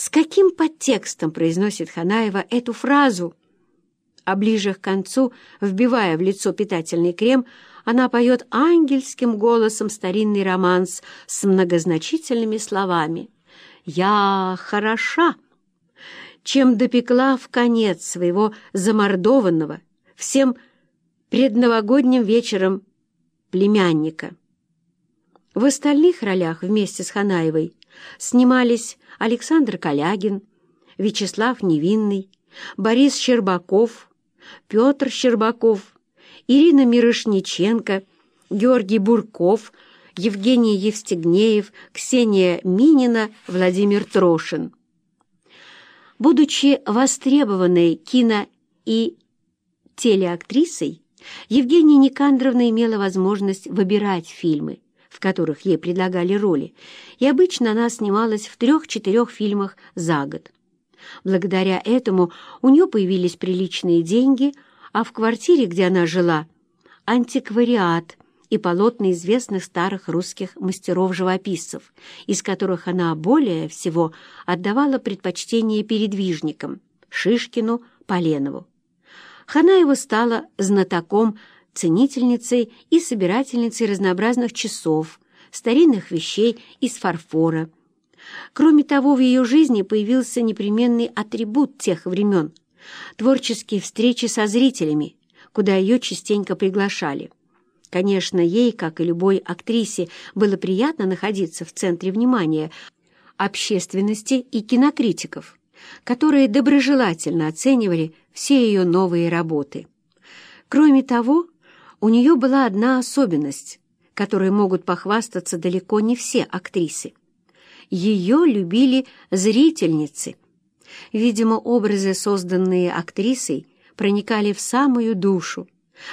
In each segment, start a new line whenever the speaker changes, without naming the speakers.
С каким подтекстом произносит Ханаева эту фразу? А ближе к концу, вбивая в лицо питательный крем, она поет ангельским голосом старинный романс с многозначительными словами. «Я хороша!» чем допекла в конец своего замордованного всем предновогодним вечером племянника. В остальных ролях вместе с Ханаевой снимались Александр Калягин, Вячеслав Невинный, Борис Щербаков, Петр Щербаков, Ирина Мирошниченко, Георгий Бурков, Евгений Евстигнеев, Ксения Минина, Владимир Трошин. Будучи востребованной кино- и телеактрисой, Евгения Никандровна имела возможность выбирать фильмы, в которых ей предлагали роли, и обычно она снималась в трех-четырех фильмах за год. Благодаря этому у нее появились приличные деньги, а в квартире, где она жила, антиквариат и полотна известных старых русских мастеров-живописцев, из которых она более всего отдавала предпочтение передвижникам — Шишкину, Поленову. Ханаева стала знатоком, ценительницей и собирательницей разнообразных часов, старинных вещей из фарфора. Кроме того, в ее жизни появился непременный атрибут тех времен — творческие встречи со зрителями, куда ее частенько приглашали. Конечно, ей, как и любой актрисе, было приятно находиться в центре внимания общественности и кинокритиков, которые доброжелательно оценивали все ее новые работы. Кроме того, у нее была одна особенность, которой могут похвастаться далеко не все актрисы. Ее любили зрительницы. Видимо, образы, созданные актрисой, проникали в самую душу,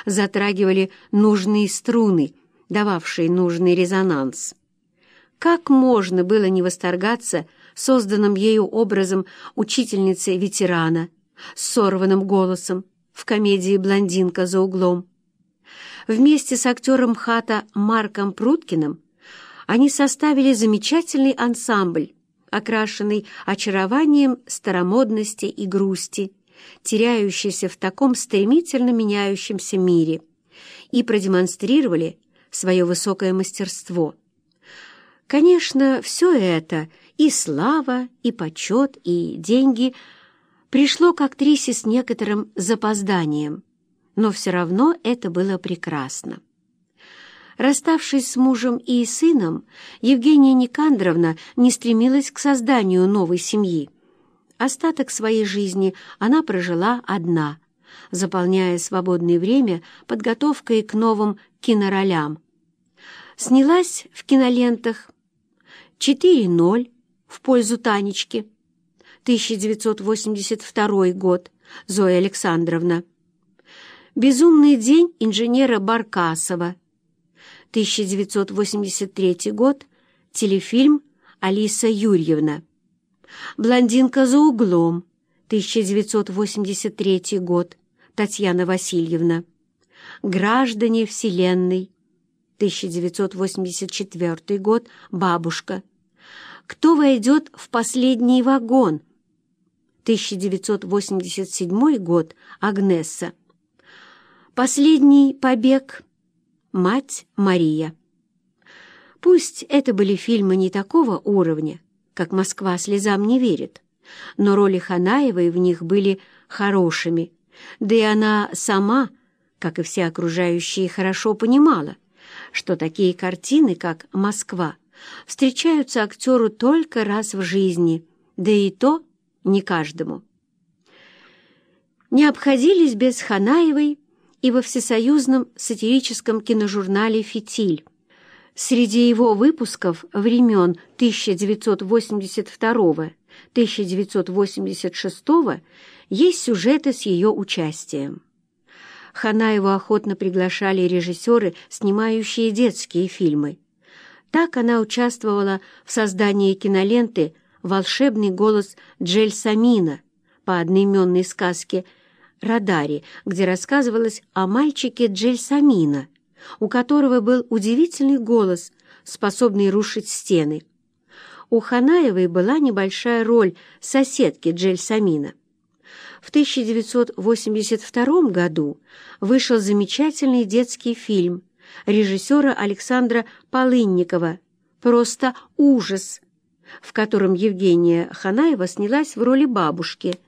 затрагивали нужные струны, дававшие нужный резонанс. Как можно было не восторгаться созданным ею образом учительницы-ветерана с сорванным голосом в комедии «Блондинка за углом»? Вместе с актером ХАТа Марком Пруткиным они составили замечательный ансамбль, окрашенный очарованием старомодности и грусти, теряющейся в таком стремительно меняющемся мире, и продемонстрировали свое высокое мастерство. Конечно, все это, и слава, и почет, и деньги, пришло к актрисе с некоторым запозданием, но все равно это было прекрасно. Расставшись с мужем и сыном, Евгения Никандровна не стремилась к созданию новой семьи. Остаток своей жизни она прожила одна, заполняя свободное время подготовкой к новым киноролям. Снялась в кинолентах «4.0» в пользу Танечки, 1982 год, Зоя Александровна, «Безумный день инженера Баркасова», 1983 год, телефильм «Алиса Юрьевна». «Блондинка за углом», 1983 год, Татьяна Васильевна. «Граждане Вселенной», 1984 год, «Бабушка». «Кто войдет в последний вагон», 1987 год, Агнесса. «Последний побег», «Мать Мария». Пусть это были фильмы не такого уровня, как «Москва слезам не верит», но роли Ханаевой в них были хорошими, да и она сама, как и все окружающие, хорошо понимала, что такие картины, как «Москва», встречаются актеру только раз в жизни, да и то не каждому. Не обходились без Ханаевой и во всесоюзном сатирическом киножурнале «Фитиль». Среди его выпусков времен 1982-1986 есть сюжеты с ее участием. Ханаеву охотно приглашали режиссеры, снимающие детские фильмы. Так она участвовала в создании киноленты «Волшебный голос Джельсамина» по одноименной сказке «Радари», где рассказывалось о мальчике Джельсамина – у которого был удивительный голос, способный рушить стены. у Ханаевой была небольшая роль соседки Джельсамина. В 1982 году вышел замечательный детский фильм режиссера Александра Полынникова «Просто ужас», в котором Евгения Ханаева снялась в роли бабушки –